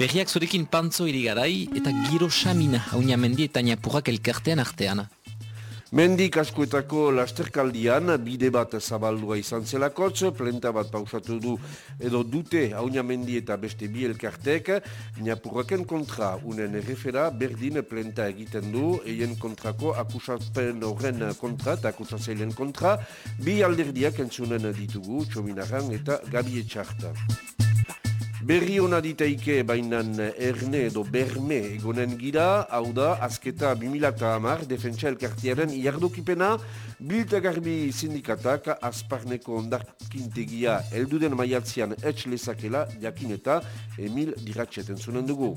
Berriak zorekin pantzo irigarai eta giro xamina haunia mendi eta niapurrak elkartean artean. Mendik askoetako lasterkaldian bide bat zabaldua izan zelakotz, plenta bat pausatu du edo dute haunia mendi eta beste bi elkartek, niapurraken kontra unen errefera berdin plenta egiten du, eien kontrako akusatzen horren kontra eta akusazeilen kontra, bi alderdiak entzunen ditugu, txominaran eta gabi etxarta. Berri hona ditaike bainan erne edo berme egonen gira, hau da, azketa 2000 amar, defentsa elkartiaren iardokipena, biltagarbi sindikatak azparneko ondarkintegia elduden maiatzean etx lezakela, jakin eta Emil Diratxeten zunen dugu.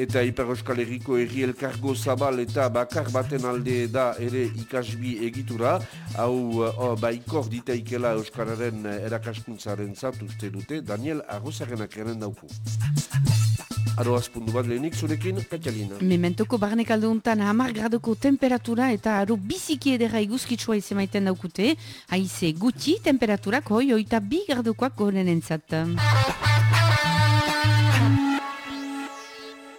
Eta Iper Euskal Herriko erri elkargo zabal eta bakar baten alde da ere ikasbi egitura, hau oh, baikor ditaikela Euskararen erakaskuntzaren zat uste dute, Daniel Arrozaren akrenan dauku. Aro azpundu bat lehenik zurekin, Katialina. Mementoko barnek alde honetan hamar gradoko temperatura eta aro biziki edera iguzkitsua izemaiten daukute, haize guti temperaturak hoi oita bi gradokoak goren entzat.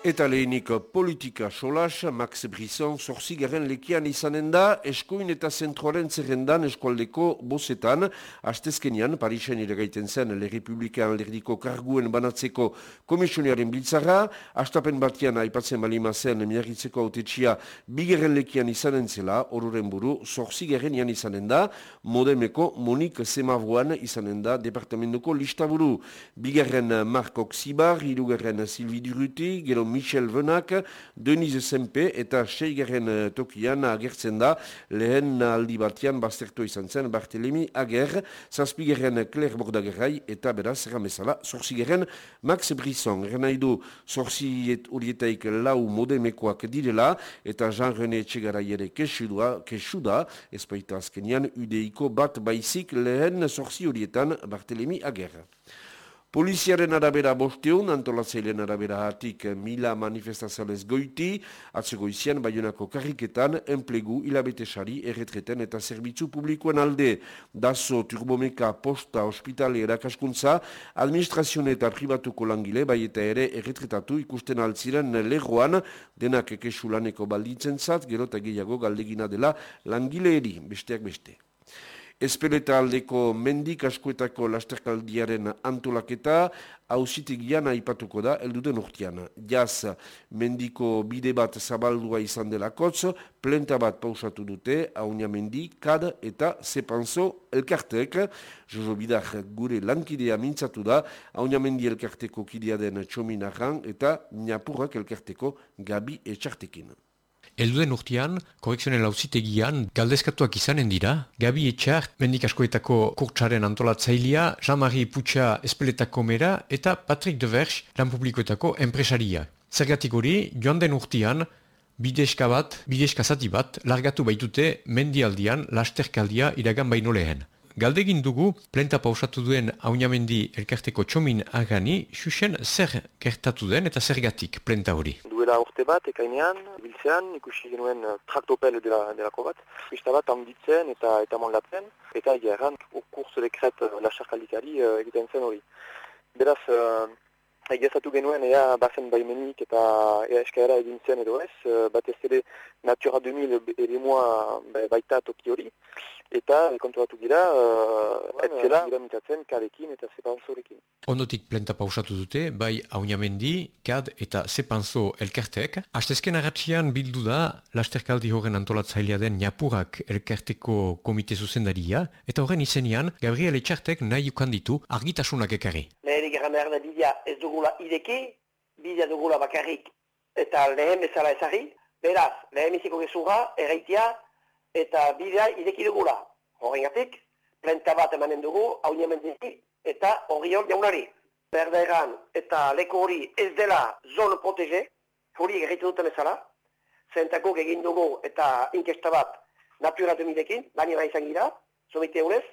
Eta lehenik politika solas, Max Brisson zorzigaren lekian izanen da, eskoin eta zentroaren zerrendan eskualdeko bozetan, hastezkenian, Parisen iragaiten zen, Le Republikan alderdiko karguen banatzeko komisioniaren biltzara, hastapen batian aipatzen balima zen, miarritzeko autetxia, bigeren lekian izanen zela, oruren buru, zorzigaren ian izanen da, modemeko Monik Semavuan izanen da, departamentuko listaburu, bigeren Markok Zibar, irugarren Silvi Duruti, gero Michel Venak, Denise Sempe eta Seigaren eh, tokian agertzen da lehen aldi batian baztertu izan zen Bartelemi Ager, Zazpigaren Claire Bordagerai eta beraz ramezala Zorzigaren Max Brisson. Renaidu Zorziet urietaik lau modemekoak direla eta Jean-René Txegarai ere kesuda, ezpaita azkenian udeiko bat baizik lehen Zorzi urietan Bartelemi Ager. Poliziaren arabera bosteun, antolatzeilen arabera hatik mila manifestazioez goiti, atzego izian baionako karriketan, enplegu, hilabetesari, erretreten eta zerbitzu publikoen alde. Dazo, turbomeka, posta, ospitale, erakaskuntza, administrazione eta pribatuko langile, bai eta ere erretretatu ikusten altziren legoan, denak ekesulaneko balditzen zat, gero eta gehiago galdegina dela langile eri, besteak beste. Espeleta aldeko mendik askoetako lasterkaldiaren antolaketa hausitigian aipatuko da elduden urtean. Jaz, mendiko bide bat zabaldua izan dela kotz, plenta bat pausatu dute, haunia mendi, kad eta sepanzo elkartek. Jojo bidar gure lankidea mintzatu da, haunia mendi elkarteko kidea den txominaran eta niapurrak elkarteko gabi etxartekin. Elduden urtean, korrekzionen lauzitegian, galdezkatuak izanen dira, Gabi Etxar, mendik askoetako kurtsaren antolatzailea, Jean-Marie Putsa espeletako mera, eta Patrick Deverch, lan publikoetako enpresaria. Zergatik hori, joan den urtean, bideska bat, bideska zati bat, largatu baitute mendialdian, lasterkaldia iragan baino lehen. Galdegin dugu, plenta pausatu duen haunamendi elkarteko txomin agani, xuxen zer gertatu den eta zergatik plenta hori? Duela urte bat, ekainean, biltzean, ikusi genuen uh, traktopel dela, delako bat, pista bat handitzen eta eta monlatzen, eta egeran, kurso dekret uh, lasarkaldikari uh, egiten zen hori. Beraz, uh, Egezatu genuen ea bazen baimenik eta ea eskaera egin zen edo ez, bat ez ere Natura 2000 ere moa baita toki hori, eta konturatu gira, uh, etzela gira mitatzen karekin eta zepanzorekin. Ondotik plenta pausatu dute, bai haunamendi, kad eta zepanzo elkertek. Astezken agatxian bildu da, lasterkaldi horren antolatzailea den Niapurak elkerteko komite zuzendaria, eta horren izenian, Gabriel Etxartek nahi ukanditu argitasunak ekarri. Lehenik egan behar da bidea ez dugula ideki, bidea dugula bakarrik eta lehen bezala ezari. Beraz, lehen iziko gezurra, erraitia, eta bidea ideki dugula. Horregatik, plenta bat emanen dugu, hau eta hori hor jaunari. Berda egan, eta leko hori ez dela zon protege, hori egiten duten ezala, zentako egin dugu eta inkesta bat natura demidekin, bani izan gira, zomite eurez,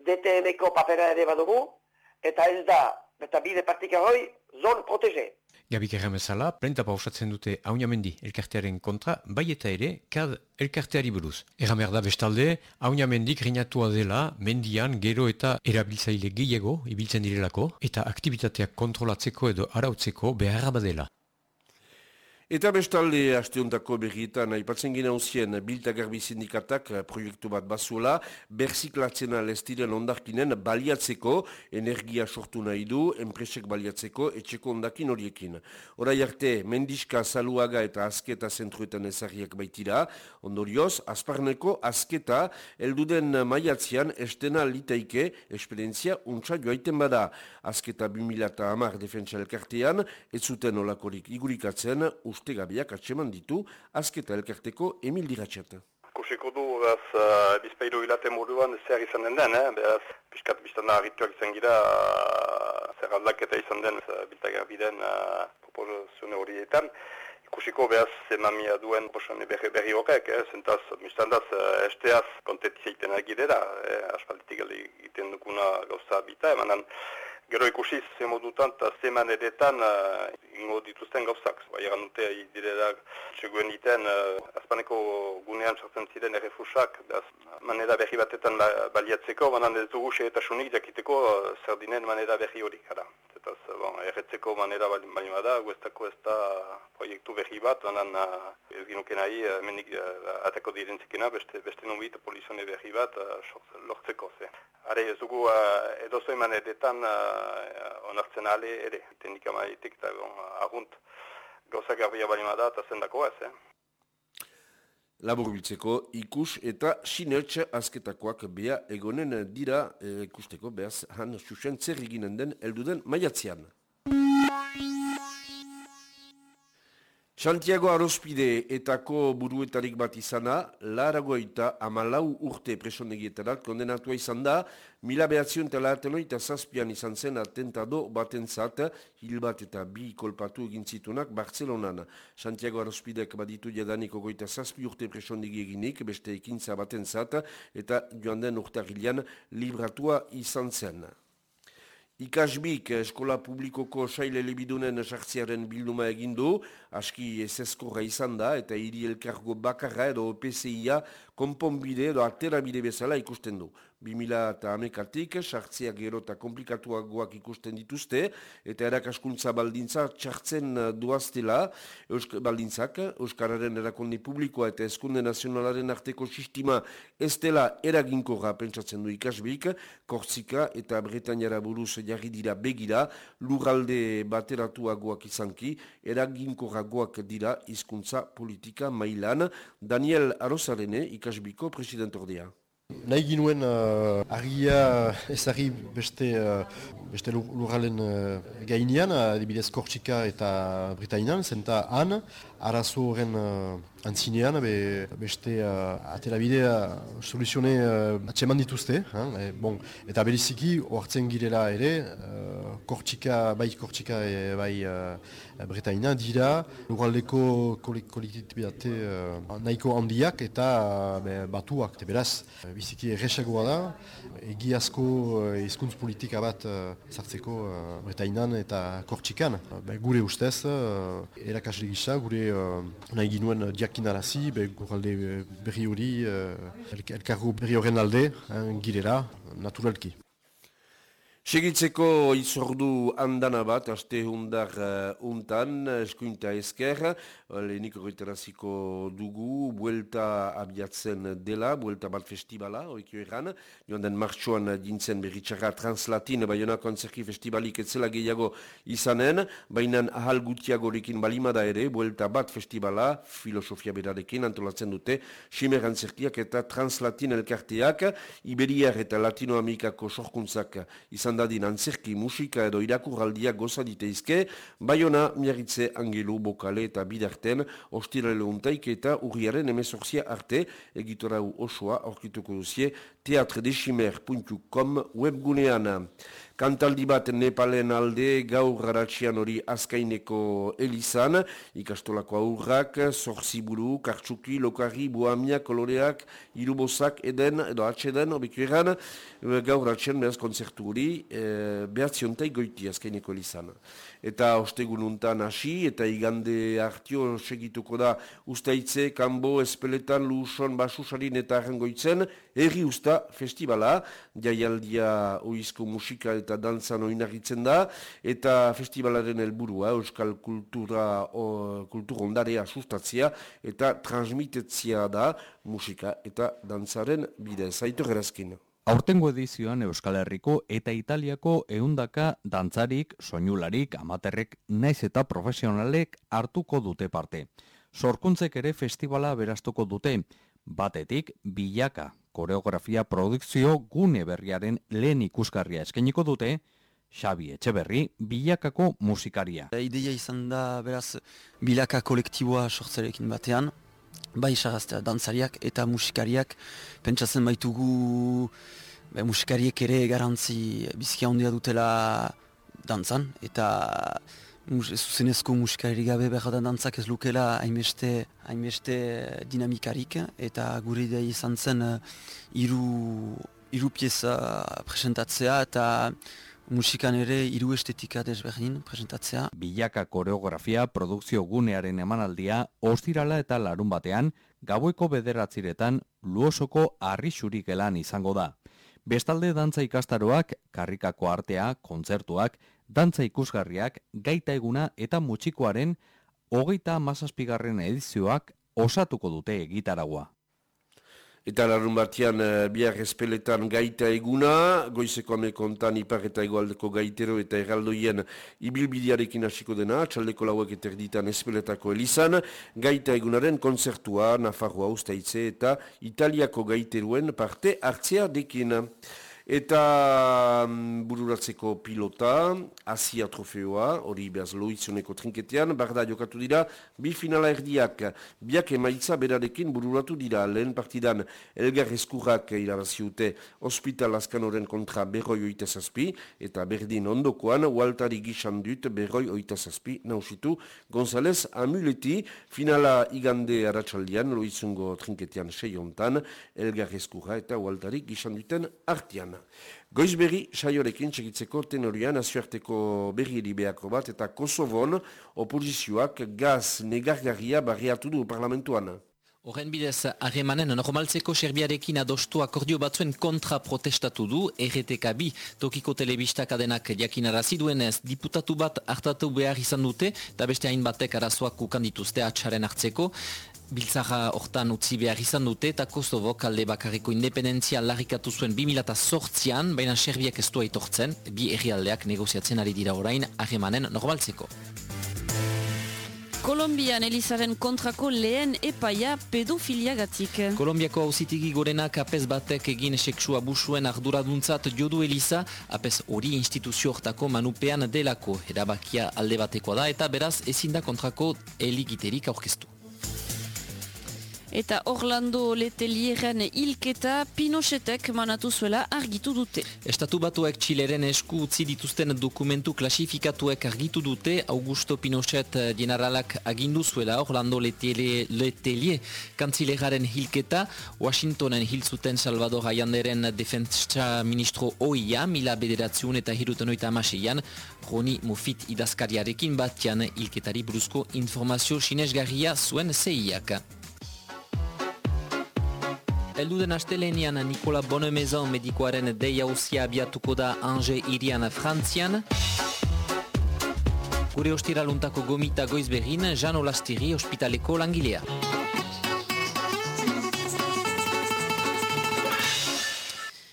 DTM-ko papera ere badugu, eta ez da, eta bide partika hori, zon protege. Gabik erramezala, plenta pausatzen dute haunamendi elkartearen kontra, bai eta ere, kad elkarteari buruz. Erramer da bestalde, haunamendik rinatua dela, mendian, gero eta erabiltzaile gehiago, ibiltzen direlako, eta aktivitateak kontrolatzeko edo arautzeko beharra badela. Eta bestalde hasteundako berrietan aipatzen gina husien biltagarbi sindikatak eh, proiektu bat bazuela, berziklatzena lestiren ondarkinen baliatzeko, energia sortu nahi du, enpresek baliatzeko, etxeko ondakin horiekin. Horai arte, mendiska, saluaga eta asketa zentruetan ezarriak baitira, ondorioz, azparneko asketa, elduden maiatzean estena litaike, esperientzia untsa joaiten bada. Asketa 2000 amar defentsa elkartean, ez zuten olakorik igurikatzen, uste gabiak atseman ditu, azketa elkarteko Emil Diratxet. Kusiko du, behaz, uh, bizpeiru hilate moduan zer izan den den, eh? behaz, piskat biztan da harrituak izan gira, uh, zer aldaketa izan den, uh, biltagar biden uh, proposizione horietan. Ikusiko behaz, zemamia duen proposane berri, berri horrek, eh? zentaz, mistandaz, uh, esteaz kontetzia iten agidera, eh? aspalditik egiten dukuna gauza bita, emanan, Gero ikusi ze modutan eta ze maneretan uh, ingo dituzten gauzak. Bai, egan dute, direla, txeguen iten, uh, azpaneko gunean sortzen ziren errefusak, behaz, manera berri batetan baliatzeko, banan ez dugu xe eta sunik jakiteko uh, zer dinen manera berri hori, gara. Zetaz, bon, erretzeko manera bali bada, guestako ez da proiektu berri bat, banan uh, ez ginuken nahi, uh, menik uh, atako direntzikena, beste, beste nombit, polizione berri bat, lortzeko, ze. Are ez dugu uh, edo zoiman edetan onartzen ale ere, teknika maitik eta bon, agunt gauza garbia bali da eta zendako ez, eh? Labur biltzeko ikus eta sinertxe azketakoak beha egonen dira eh, ikusteko behaz han susen zer eginen den elduden maiatzean. Santiago Arospide etako buruetarik bat izana, laragoita amalau urte presonegietarat kondenatua izan da, mila behatzion eta eta zazpian izan zen atentado baten zat, hil bat eta bi kolpatu egintzitunak Barcelonan. Santiago Arospidek baditu jadaniko goita zazpi urte presonegi eginik, beste ekintza baten zat, eta joan den urtarilean libratua izan zen. Ikasbik eskola publikoko saile lebidunen sartziaren bilduma egindu, aski ezezkorra izan da eta hiri elkargo bakarra edo PCIA konponbide edo aterabide bezala ikusten du. 2000 eta amekatik, sartziak gero eta komplikatuagoak ikusten dituzte, eta erakaskuntza baldintza txartzen duaztela Eusk baldintzak, Euskararen erakonde publikoa eta eskunde nazionalaren arteko sistema ez dela eraginkorra pentsatzen du ikasbik, Kortzika eta Bretañara buruz jarri dira begira, lurralde bateratuagoak izanki, eraginkorragoak dira hizkuntza politika mailan, Daniel Arosarene ikasbiko presidentordea. Nahi ginuen uh, argia ezari beste, uh, beste lurralen uh, gainean, adibidez Kortsika eta Britainan, zenta han, arazo horren uh, antzinean, be, beste uh, atela bidea soluzione uh, atseman dituzte. Eh? bon, eta beriziki, oartzen girela ere, uh, Kortsika, bai Kortsika e, bai uh, Bretaina dira, lurraldeko kolektibitate uh, nahiko handiak eta uh, batuak. Eta beraz, biziki erresagoa da, egiazko hizkuntz politika bat uh, zartzeko uh, Bretainan eta Kortsikan. Uh, gure ustez, uh, erakasle gisa, gure uh, nahi ginuen diakinarazi, be, guralde berri hori, uh, elkargo berri horren alde, girela, naturalki. Segitzeko izordu andana bat, aste hundar uh, untan, eskuinta esker, lehenik horretaraziko dugu, buelta abiatzen dela, buelta bat festivala, oikio erran, joan den martxoan dintzen berritxarra translatin, baina konzerki festivalik etzela gehiago izanen, baina ahal gutiagorekin balimada ere, buelta bat festivala, filosofia berarekin antolatzen dute, simer antzerkiak eta translatin elkarteak, Iberiar eta Latinoamerikako sorkuntzak izan izan dadin antzerki musika edo irakurraldiak goza diteizke, Bayona, Miaritze, Angelu, Bokale eta Bidarten, Ostirele Untaik eta Urriaren emezorzia arte, egitorau osoa, orkituko duzie, teatredesimer.com webgunean. Kantaldi bat Nepalen alde gaur garatxian hori azkaineko elizan, ikastolako aurrak, zorziburu, kartsuki, lokari, buamia, koloreak, irubozak, eden, edo atxeden, obikueran, gaur garatxian behaz konzertu hori, e, behatziontai goiti azkaineko elizan. Eta ostegununtan hasi eta igande hartio segituko da ustaitze, kanbo, espeletan, luson, basusarin eta arrengoitzen, erri usta festivala, jaialdia oizko musika eta dantzan oinarritzen da, eta festivalaren helburua euskal kultura, o, kultur ondarea sustatzia eta transmitetzia da musika eta dantzaren bidez. Zaitu gerazkin. Aurtengo edizioan Euskal Herriko eta Italiako eundaka dantzarik, soinularik, amaterrek, naiz eta profesionalek hartuko dute parte. Sorkuntzek ere festivala beraztuko dute, batetik bilaka koreografia produkzio gune berriaren lehen ikusgarria eskeniko dute, Xabi Etxeberri, bilakako musikaria. Ideia izan da beraz bilaka kolektiboa sortzarekin batean, bai saraztea dantzariak eta musikariak pentsatzen baitugu be, musikariek ere garantzi bizkia handia dutela dantzan eta zuzenezko musikari gabe behar da dantzak ez lukela hainbeste, hainbeste dinamikarik eta gure idea izan zen uh, iru, iru pieza presentatzea eta musikan ere hiru estetika desberdin presentatzea. Bilaka koreografia produkzio gunearen emanaldia ostirala eta larun batean gaueko bederatziretan luosoko arrixurik elan izango da. Bestalde dantza ikastaroak, karrikako artea, kontzertuak, dantza ikusgarriak, gaita eguna eta mutxikoaren hogeita mazazpigarren edizioak osatuko dute egitaragua. Eta larun batian uh, biar espeletan gaita eguna, goizeko amekontan ipar eta egoaldeko gaitero eta erraldoien ibilbidiarekin hasiko dena, txaldeko lauek eterditan espeletako elizan, gaita egunaren konzertua, Nafarroa ustaitze eta Italiako gaiteruen parte hartzea dekina. Eta um, bururatzeko pilota, Asia trofeoa, hori behaz loizioneko trinketean, barda jokatu dira, bi finala erdiak, biak emaitza berarekin bururatu dira, lehen partidan. Elgar Eskurrak irabaziute hospital askanoren kontra berroi oita zazpi, eta berdin ondokoan, Waltari gisan dut berroi oita zazpi, nausitu, González Amuleti, finala igande aratsaldian, loizungo trinketean seiontan, Elgar Eskurra eta Waltari gisan duten artian. Goiz berri, saiorekin txegitzeko tenorian azuarteko berri eribeako bat eta Kosovon opozizioak gaz negargarria barriatu du parlamentuan. Horren bidez, harremanen normaltzeko serbiarekin adostu akordio batzuen kontra protestatu du, RTK bi tokiko telebistak adenak jakinarazi duenez diputatu bat hartatu behar izan dute, eta beste hainbatek arazoak ukandituzte atxaren hartzeko. Biltzara hortan utzi behar izan dute eta Kosovo kalde bakarriko independentzia larrikatu zuen 2008an, baina Serbiak ez du aitortzen, bi errialdeak negoziatzen ari dira orain ahemanen normaltzeko. Kolombian Elizaren kontrako lehen epaia pedofiliagatik. Kolombiako hauzitigi gorenak apez batek egin seksu abusuen arduraduntzat jodu Eliza, apez hori instituzio hortako manupean delako erabakia alde batekoa da eta beraz ezinda kontrako eligiterik aurkeztu. Eta Orlando Letelieren hilketa Pinochetek manatu zuela argitu dute. Estatu batuek Txileren esku utzi dituzten dokumentu klasifikatuek argitu dute Augusto Pinochet generalak agindu zuela Orlando Letelier kantzilegaren hilketa Washingtonen hilzuten Salvador Ayanderen defentsa ministro oia mila bederatziun eta hiruten oita amaseian Roni Mufit idazkariarekin batian hilketari bruzko informazio sinesgarria zuen zeiak. Elduden astelenian Nikola Bonemezon medikoaren deia usia abiatuko da Ange irian Frantzian. Gure ostiraluntako gomita goizberin, Jean Olastiri ospitaleko langilea.